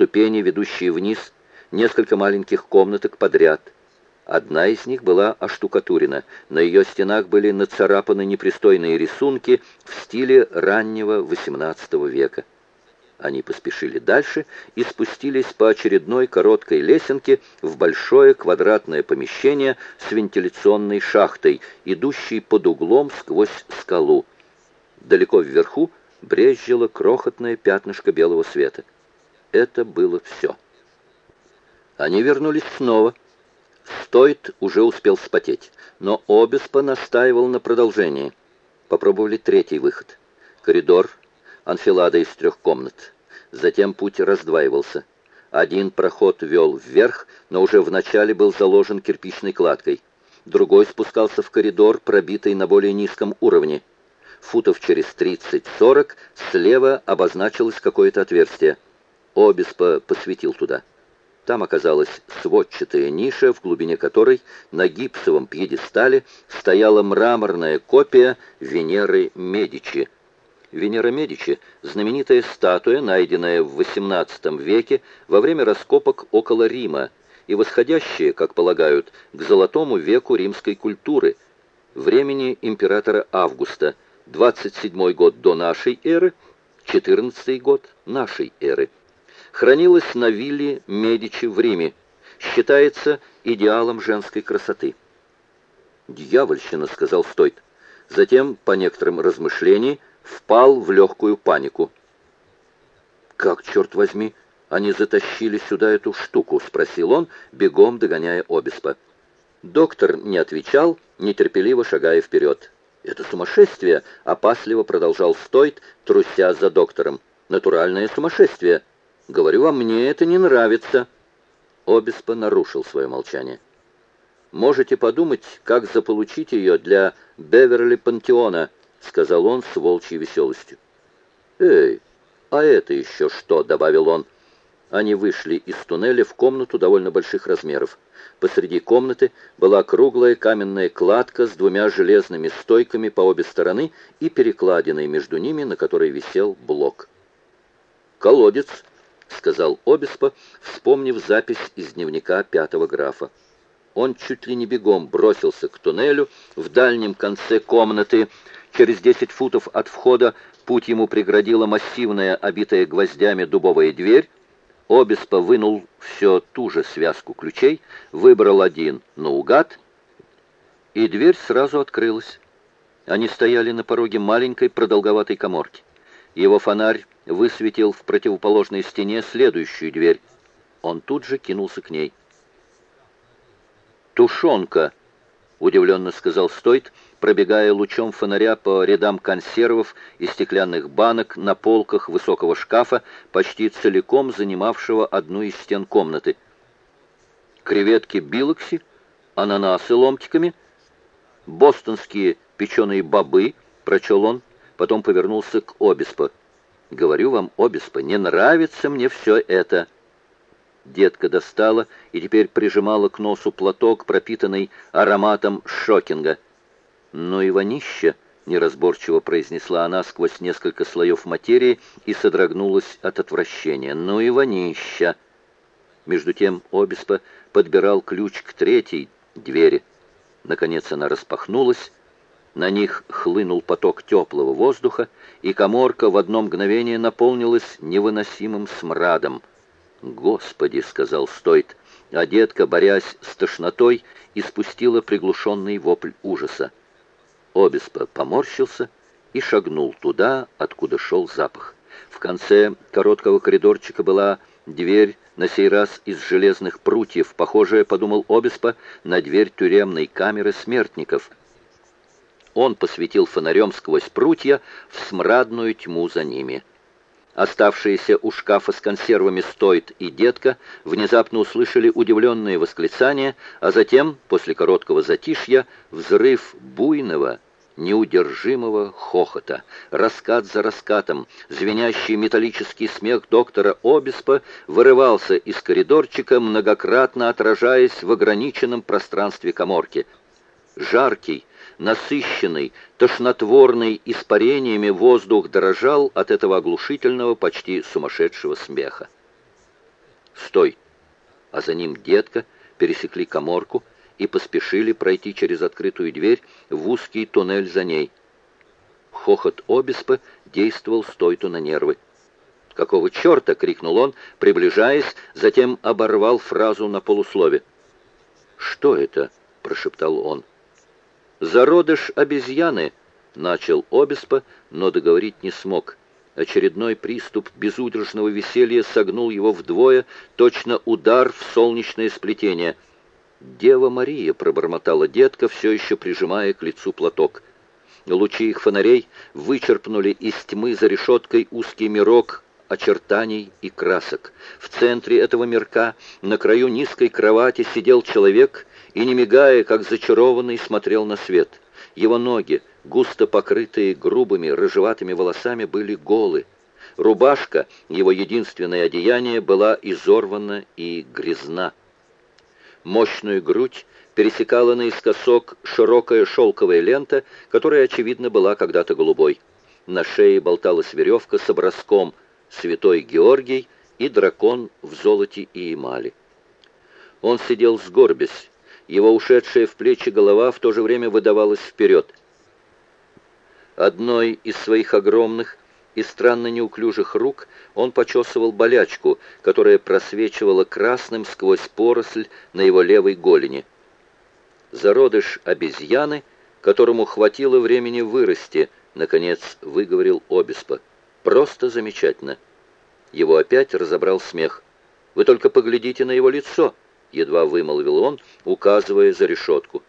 ступени, ведущие вниз, несколько маленьких комнаток подряд. Одна из них была оштукатурена. На ее стенах были нацарапаны непристойные рисунки в стиле раннего XVIII века. Они поспешили дальше и спустились по очередной короткой лесенке в большое квадратное помещение с вентиляционной шахтой, идущей под углом сквозь скалу. Далеко вверху брезжило крохотное пятнышко белого света. Это было все. Они вернулись снова. Стойт уже успел вспотеть, но Обеспо настаивал на продолжении. Попробовали третий выход. Коридор, анфилада из трех комнат. Затем путь раздваивался. Один проход вел вверх, но уже вначале был заложен кирпичной кладкой. Другой спускался в коридор, пробитый на более низком уровне. Футов через 30-40 слева обозначилось какое-то отверстие. Обеспо посветил туда. Там оказалась сводчатая ниша, в глубине которой на гипсовом пьедестале стояла мраморная копия Венеры Медичи – Венера Медичи – знаменитая статуя, найденная в XVIII веке во время раскопок около Рима и восходящая, как полагают, к золотому веку римской культуры, времени императора Августа, 27 год до нашей эры, 14 год нашей эры. Хранилась на вилле Медичи в Риме, считается идеалом женской красоты. «Дьявольщина», — сказал Стойт. Затем, по некоторым размышлениям, впал в легкую панику. «Как, черт возьми, они затащили сюда эту штуку?» — спросил он, бегом догоняя Обеспа. Доктор не отвечал, нетерпеливо шагая вперед. «Это сумасшествие!» — опасливо продолжал Стойт, труся за доктором. «Натуральное сумасшествие! Говорю вам, мне это не нравится!» Обеспа нарушил свое молчание. «Можете подумать, как заполучить ее для Беверли-Пантеона», — сказал он с волчьей веселостью. «Эй, а это еще что?» — добавил он. Они вышли из туннеля в комнату довольно больших размеров. Посреди комнаты была круглая каменная кладка с двумя железными стойками по обе стороны и перекладиной между ними, на которой висел блок. «Колодец», — сказал Обеспо, вспомнив запись из дневника пятого графа. Он чуть ли не бегом бросился к туннелю в дальнем конце комнаты, Через десять футов от входа путь ему преградила массивная, обитая гвоздями дубовая дверь. Обеспо вынул все ту же связку ключей, выбрал один наугад, и дверь сразу открылась. Они стояли на пороге маленькой продолговатой коморки. Его фонарь высветил в противоположной стене следующую дверь. Он тут же кинулся к ней. «Тушенка!» — удивленно сказал Стойт, пробегая лучом фонаря по рядам консервов и стеклянных банок на полках высокого шкафа, почти целиком занимавшего одну из стен комнаты. Креветки билокси, ананасы ломтиками, бостонские печеные бобы, прочел он, потом повернулся к Обеспо. «Говорю вам, Обеспо, не нравится мне все это». Детка достала и теперь прижимала к носу платок, пропитанный ароматом шокинга – «Ну и вонища!» — неразборчиво произнесла она сквозь несколько слоев материи и содрогнулась от отвращения. «Ну и вонища!» Между тем Обеспо подбирал ключ к третьей двери. Наконец она распахнулась, на них хлынул поток теплого воздуха, и коморка в одно мгновение наполнилась невыносимым смрадом. «Господи!» — сказал Стойт, а детка, борясь с тошнотой, испустила приглушенный вопль ужаса. Обеспо поморщился и шагнул туда, откуда шел запах. В конце короткого коридорчика была дверь, на сей раз из железных прутьев, похожая, подумал Обеспо, на дверь тюремной камеры смертников. Он посветил фонарем сквозь прутья в смрадную тьму за ними. Оставшиеся у шкафа с консервами Стойт и Детка внезапно услышали удивленные восклицания, а затем, после короткого затишья, взрыв буйного, неудержимого хохота. Раскат за раскатом, звенящий металлический смех доктора Обеспа вырывался из коридорчика, многократно отражаясь в ограниченном пространстве коморки. Жаркий, насыщенный, тошнотворный испарениями воздух дрожал от этого оглушительного, почти сумасшедшего смеха. «Стой!» А за ним детка пересекли коморку и поспешили пройти через открытую дверь в узкий туннель за ней. Хохот Обеспа действовал Стойту на нервы. «Какого черта?» — крикнул он, приближаясь, затем оборвал фразу на полуслове. «Что это?» — прошептал он. «Зародыш обезьяны!» — начал Обеспа, но договорить не смог. Очередной приступ безудержного веселья согнул его вдвое, точно удар в солнечное сплетение. «Дева Мария!» — пробормотала детка, все еще прижимая к лицу платок. Лучи их фонарей вычерпнули из тьмы за решеткой узкий мирок очертаний и красок. В центре этого мирка, на краю низкой кровати, сидел человек и, не мигая, как зачарованный, смотрел на свет. Его ноги, густо покрытые грубыми рыжеватыми волосами, были голы. Рубашка, его единственное одеяние, была изорвана и грязна. Мощную грудь пересекала наискосок широкая шелковая лента, которая, очевидно, была когда-то голубой. На шее болталась веревка с образком «Святой Георгий» и дракон в золоте и эмали. Он сидел сгорбясь, его ушедшая в плечи голова в то же время выдавалась вперед. Одной из своих огромных и странно неуклюжих рук он почесывал болячку, которая просвечивала красным сквозь поросль на его левой голени. Зародыш обезьяны, которому хватило времени вырасти, наконец выговорил Обеспо. Просто замечательно. Его опять разобрал смех. Вы только поглядите на его лицо. — едва вымолвил он, указывая за решетку.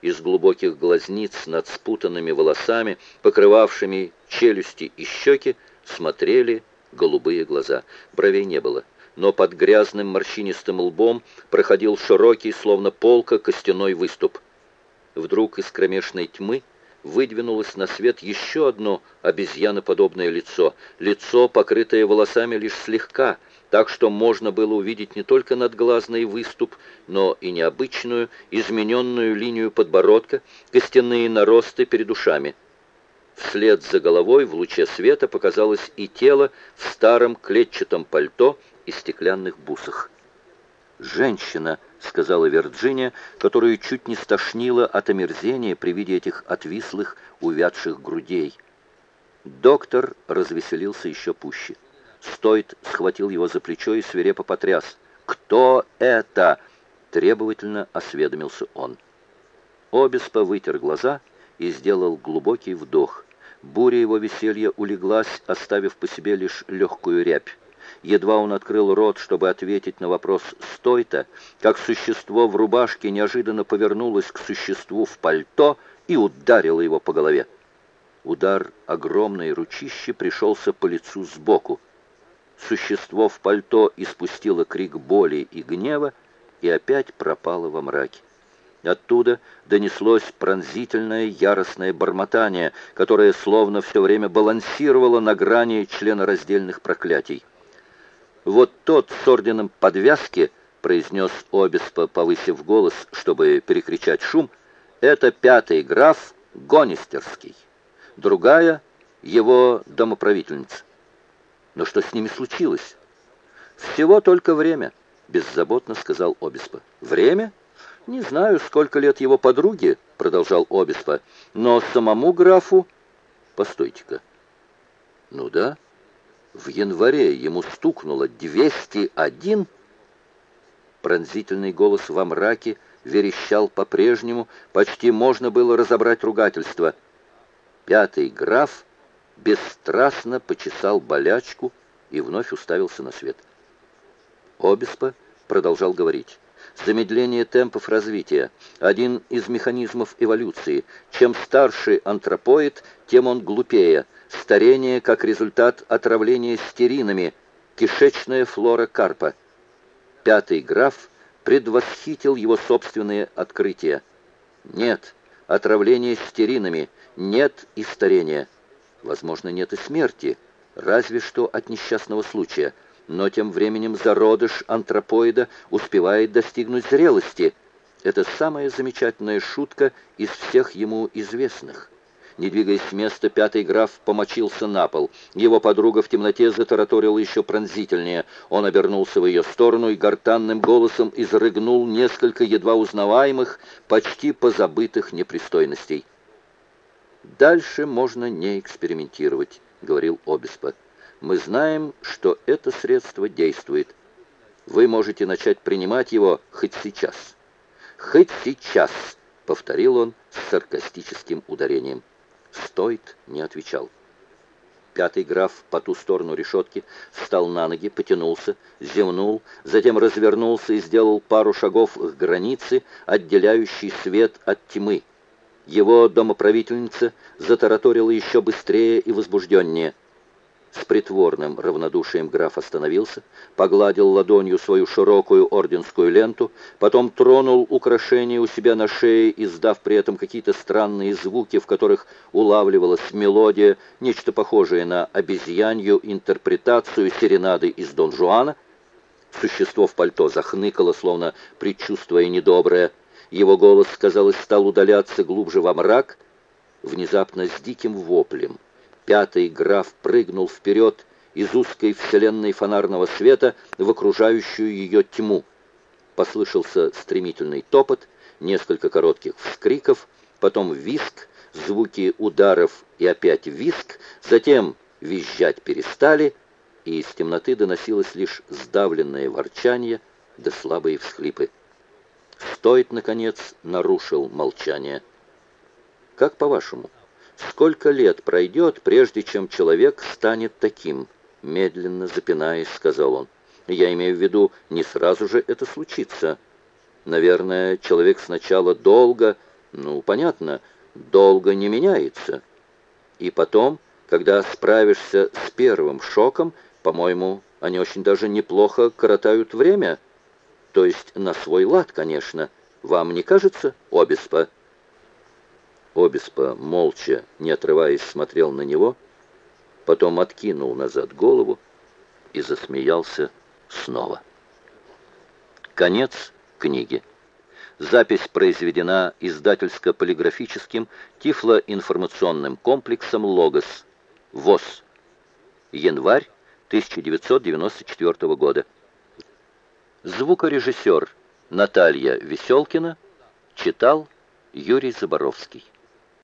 Из глубоких глазниц над спутанными волосами, покрывавшими челюсти и щеки, смотрели голубые глаза. Бровей не было, но под грязным морщинистым лбом проходил широкий, словно полка, костяной выступ. Вдруг из кромешной тьмы выдвинулось на свет еще одно обезьяноподобное лицо, лицо, покрытое волосами лишь слегка — так что можно было увидеть не только надглазный выступ, но и необычную, измененную линию подбородка, костяные наросты перед ушами. Вслед за головой в луче света показалось и тело в старом клетчатом пальто и стеклянных бусах. «Женщина», — сказала Вирджиния, которую чуть не стошнило от омерзения при виде этих отвислых, увядших грудей. Доктор развеселился еще пуще. Стоит схватил его за плечо и свирепо потряс. «Кто это?» — требовательно осведомился он. Обеспо вытер глаза и сделал глубокий вдох. Буря его веселья улеглась, оставив по себе лишь легкую рябь. Едва он открыл рот, чтобы ответить на вопрос «Стой-то!», как существо в рубашке неожиданно повернулось к существу в пальто и ударило его по голове. Удар огромной ручищи пришелся по лицу сбоку. Существо в пальто испустило крик боли и гнева и опять пропало во мраке. Оттуда донеслось пронзительное яростное бормотание, которое словно все время балансировало на грани членораздельных проклятий. «Вот тот с орденом подвязки», — произнес Обеспо, повысив голос, чтобы перекричать шум, — «это пятый граф Гонистерский, другая — его домоправительница». Но что с ними случилось? Всего только время, беззаботно сказал Обеспо. Время? Не знаю, сколько лет его подруге, продолжал Обеспо, но самому графу... Постойте-ка. Ну да, в январе ему стукнуло 201. Пронзительный голос во мраке верещал по-прежнему, почти можно было разобрать ругательство. Пятый граф бесстрастно почесал болячку и вновь уставился на свет. Обеспо продолжал говорить. Замедление темпов развития – один из механизмов эволюции. Чем старше антропоид, тем он глупее. Старение как результат отравления стеринами, кишечная флора карпа. Пятый граф предвосхитил его собственные открытия. Нет отравления стеринами, нет и старения. Возможно, нет и смерти, разве что от несчастного случая. Но тем временем зародыш антропоида успевает достигнуть зрелости. Это самая замечательная шутка из всех ему известных. Не двигаясь с места, пятый граф помочился на пол. Его подруга в темноте затараторила еще пронзительнее. Он обернулся в ее сторону и гортанным голосом изрыгнул несколько едва узнаваемых, почти позабытых непристойностей. «Дальше можно не экспериментировать», — говорил Обеспо. «Мы знаем, что это средство действует. Вы можете начать принимать его хоть сейчас». «Хоть сейчас», — повторил он с саркастическим ударением. Стоит не отвечал. Пятый граф по ту сторону решетки встал на ноги, потянулся, зевнул, затем развернулся и сделал пару шагов к границе, отделяющей свет от тьмы. Его домоправительница затараторила еще быстрее и возбужденнее. С притворным равнодушием граф остановился, погладил ладонью свою широкую орденскую ленту, потом тронул украшение у себя на шее, издав при этом какие-то странные звуки, в которых улавливалась мелодия, нечто похожее на обезьянью интерпретацию серенады из Дон Жуана. Существо в пальто захныкало, словно предчувствуя недоброе. Его голос, казалось, стал удаляться глубже во мрак, внезапно с диким воплем. Пятый граф прыгнул вперед из узкой вселенной фонарного света в окружающую ее тьму. Послышался стремительный топот, несколько коротких вскриков, потом виск, звуки ударов и опять виск, затем визжать перестали, и из темноты доносилось лишь сдавленное ворчание да слабые всхлипы. Стоит, наконец, нарушил молчание. «Как по-вашему?» Сколько лет пройдет, прежде чем человек станет таким? Медленно запинаясь, сказал он. Я имею в виду, не сразу же это случится. Наверное, человек сначала долго, ну, понятно, долго не меняется. И потом, когда справишься с первым шоком, по-моему, они очень даже неплохо коротают время. То есть на свой лад, конечно. Вам не кажется, Обеспо?» Обеспо молча, не отрываясь, смотрел на него, потом откинул назад голову и засмеялся снова. Конец книги. Запись произведена издательско-полиграфическим тифлоинформационным комплексом «Логос». ВОЗ. Январь 1994 года. Звукорежиссер Наталья Веселкина читал Юрий Заборовский.